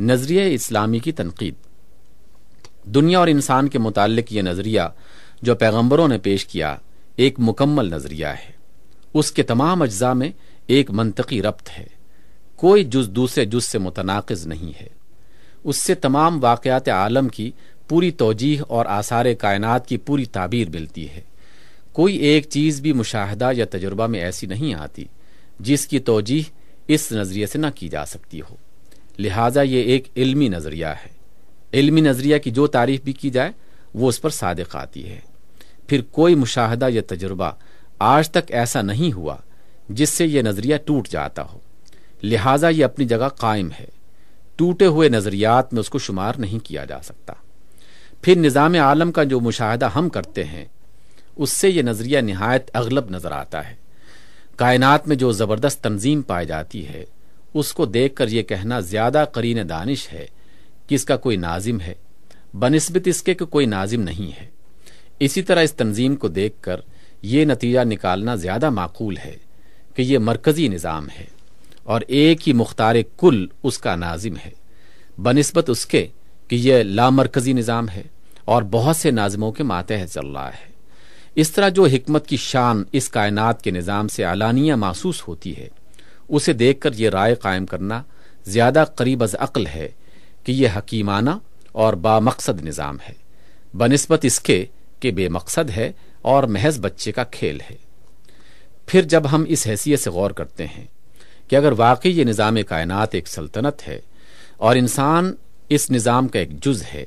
نظریہ اسلامی کی تنقید۔ دنیا اور انسان کے متعلق یہ نظریہ جو پیغمبروں نے پیش کیا ایک مکمل نظریہ ہے۔ اس کے تمام اجزاء میں ایک منطقی ربط ہے۔ کوئی جز دوسرے جز سے متناقض نہیں ہے۔ اس سے تمام واقعات عالم کی پوری توجیح اور آثار کائنات کی پوری تعبیر ملتی ہے۔ کوئی ایک چیز بھی مشاہدہ یا تجربہ میں ایسی نہیں آتی جس کی توجیح اس نظریے سے نہ کی جا سکتی ہو۔ لہٰذا یہ ایک علمی نظریہ ہے۔ علمی نظریہ کی جو تعریف بھی کی جائے، وہ اس پر صادق آتی ہے۔ پھر کوئی مشاہدہ یا تجربہ آج تک ایسا نہیں ہوا جس سے یہ نظریہ ٹوٹ جاتا ہو۔ لہٰذا یہ اپنی جگہ قائم ہے۔ ٹوٹے ہوئے نظریات میں اس کو شمار نہیں کیا جا سکتا۔ پھر نظام عالم کا جو مشاہدہ ہم کرتے ہیں، اس سے یہ نظریہ نہایت اغلب نظر آتا ہے۔ کائنات میں جو زبردست تنظیم پائی جاتی ہے اس کو دیکھ کر یہ کہنا زیادہ قرین دانش ہے کہ اس کا کوئی ناظم ہے، بنسبت اس کے کہ کوئی ناظم نہیں ہے۔ اسی طرح اس تنظیم کو دیکھ کر یہ نتیجہ نکالنا زیادہ معقول ہے کہ یہ مرکزی نظام ہے اور ایک ہی مختار کل اس کا ناظم ہے۔ بنسبت اس کے کہ یہ لامرکزی نظام ہے اور بہت سے ناظموں کے ماتحت چل رہا ہے۔ اس طرح جو حکمت کی شان اس کائنات کے نظام سے علانیہ محسوس ہوتی ہے اسے دیکھ کر یہ رائے قائم کرنا زیادہ قریب از عقل ہے کہ یہ حکیمانہ اور با مقصد نظام ہے، بنسبت اس کے کہ بے مقصد ہے اور محض بچے کا کھیل ہے۔ پھر جب ہم اس حیثیت سے غور کرتے ہیں کہ اگر واقعی یہ نظام کائنات ایک سلطنت ہے اور انسان اس نظام کا ایک جز ہے،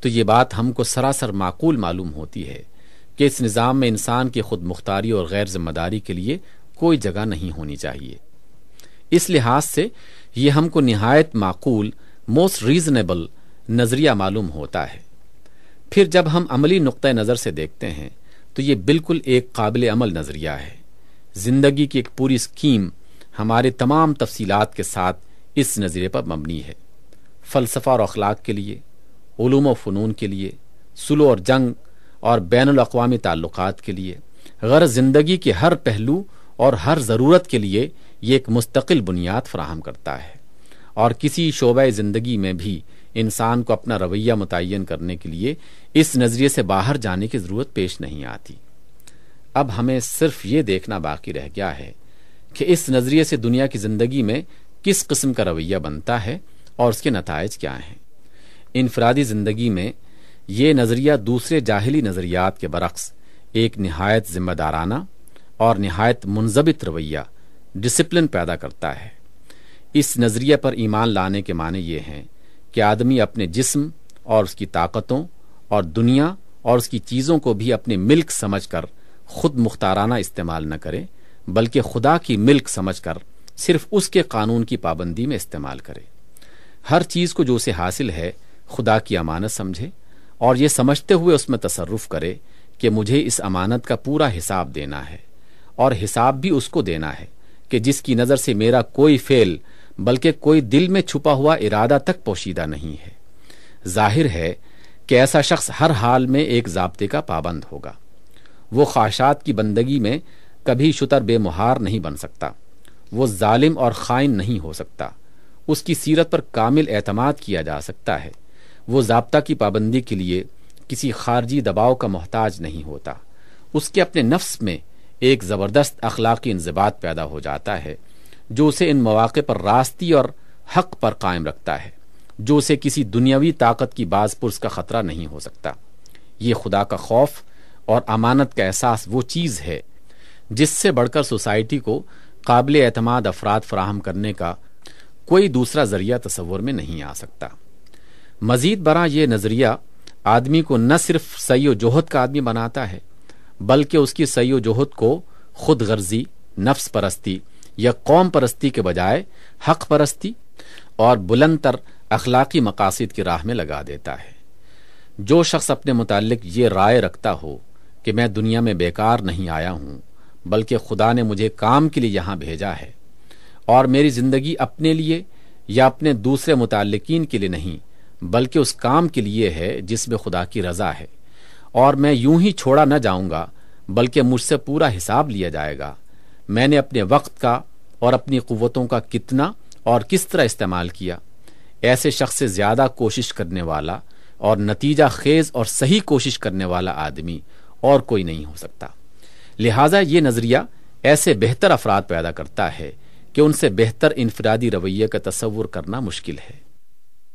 تو یہ بات ہم کو سراسر معقول معلوم ہوتی ہے کہ اس نظام میں انسان کی خود مختاری اور غیر ذمہ داری کے لیے کوئی جگہ نہیں ہونی چاہیے۔ اس لحاظ سے یہ ہم کو نہایت معقول موسٹ ریزنیبل نظریہ معلوم ہوتا ہے۔ پھر جب ہم عملی نقطۂ نظر سے دیکھتے ہیں، تو یہ بالکل ایک قابل عمل نظریہ ہے۔ زندگی کی ایک پوری اسکیم ہمارے تمام تفصیلات کے ساتھ اس نظریے پر مبنی ہے۔ فلسفہ اور اخلاق کے لیے، علوم و فنون کے لیے، سلو اور جنگ اور بین الاقوامی تعلقات کے لیے، غرض زندگی کے ہر پہلو اور ہر ضرورت کے لیے یہ ایک مستقل بنیاد فراہم کرتا ہے۔ اور کسی شعبۂ زندگی میں بھی انسان کو اپنا رویہ متعین کرنے کے لیے اس نظریے سے باہر جانے کی ضرورت پیش نہیں آتی۔ اب ہمیں صرف یہ دیکھنا باقی رہ گیا ہے کہ اس نظریے سے دنیا کی زندگی میں کس قسم کا رویہ بنتا ہے اور اس کے نتائج کیا ہیں۔ انفرادی زندگی میں یہ نظریہ دوسرے جاہلی نظریات کے برعکس ایک نہایت ذمہ دارانہ اور نہایت منضبط رویہ ڈسپلن پیدا کرتا ہے۔ اس نظریے پر ایمان لانے کے معنی یہ ہیں کہ آدمی اپنے جسم اور اس کی طاقتوں اور دنیا اور اس کی چیزوں کو بھی اپنے ملک سمجھ کر خود مختارانہ استعمال نہ کرے، بلکہ خدا کی ملک سمجھ کر صرف اس کے قانون کی پابندی میں استعمال کرے۔ ہر چیز کو جو اسے حاصل ہے، خدا کی امانت سمجھے اور یہ سمجھتے ہوئے اس میں تصرف کرے کہ مجھے اس امانت کا پورا حساب دینا ہے۔ اور حساب بھی اس کو دینا ہے کہ جس کی نظر سے میرا کوئی فعل، بلکہ کوئی دل میں چھپا ہوا ارادہ تک پوشیدہ نہیں ہے۔ ظاہر ہے کہ ایسا شخص ہر حال میں ایک ضابطے کا پابند ہوگا۔ وہ خواہشات کی بندگی میں کبھی شتر بے مہار نہیں بن سکتا۔ وہ ظالم اور خائن نہیں ہو سکتا۔ اس کی سیرت پر کامل اعتماد کیا جا سکتا ہے۔ وہ ضابطہ کی پابندی کے لیے کسی خارجی دباؤ کا محتاج نہیں ہوتا۔ اس کے اپنے نفس میں ایک زبردست اخلاقی انضباط پیدا ہو جاتا ہے، جو اسے ان مواقع پر راستی اور حق پر قائم رکھتا ہے، جو اسے کسی دنیاوی طاقت کی باز پرس کا خطرہ نہیں ہو سکتا۔ یہ خدا کا خوف اور امانت کا احساس وہ چیز ہے، جس سے بڑھ کر سوسائٹی کو قابل اعتماد افراد فراہم کرنے کا کوئی دوسرا ذریعہ تصور میں نہیں آ سکتا۔ مزید برآں یہ نظریہ آدمی کو نہ صرف سی و جوہد کا آدمی بناتا ہے بلکہ اس کی سی و جوہد کو خود غرضی، نفس پرستی یا قوم پرستی کے بجائے حق پرستی اور بلند تر اخلاقی مقاصد کی راہ میں لگا دیتا ہے۔ جو شخص اپنے متعلق یہ رائے رکھتا ہو کہ میں دنیا میں بیکار نہیں آیا ہوں، بلکہ خدا نے مجھے کام کے لیے یہاں بھیجا ہے اور میری زندگی اپنے لیے یا اپنے دوسرے متعلقین کے لیے نہیں، بلکہ اس کام کے لیے ہے جس میں خدا کی رضا ہے۔ اور میں یوں ہی چھوڑا نہ جاؤں گا، بلکہ مجھ سے پورا حساب لیا جائے گا۔ میں نے اپنے وقت کا اور اپنی قوتوں کا کتنا اور کس طرح استعمال کیا۔ ایسے شخص سے زیادہ کوشش کرنے والا اور نتیجہ خیز اور صحیح کوشش کرنے والا آدمی اور کوئی نہیں ہو سکتا۔ لہذا یہ نظریہ ایسے بہتر افراد پیدا کرتا ہے کہ ان سے بہتر انفرادی رویے کا تصور کرنا مشکل ہے۔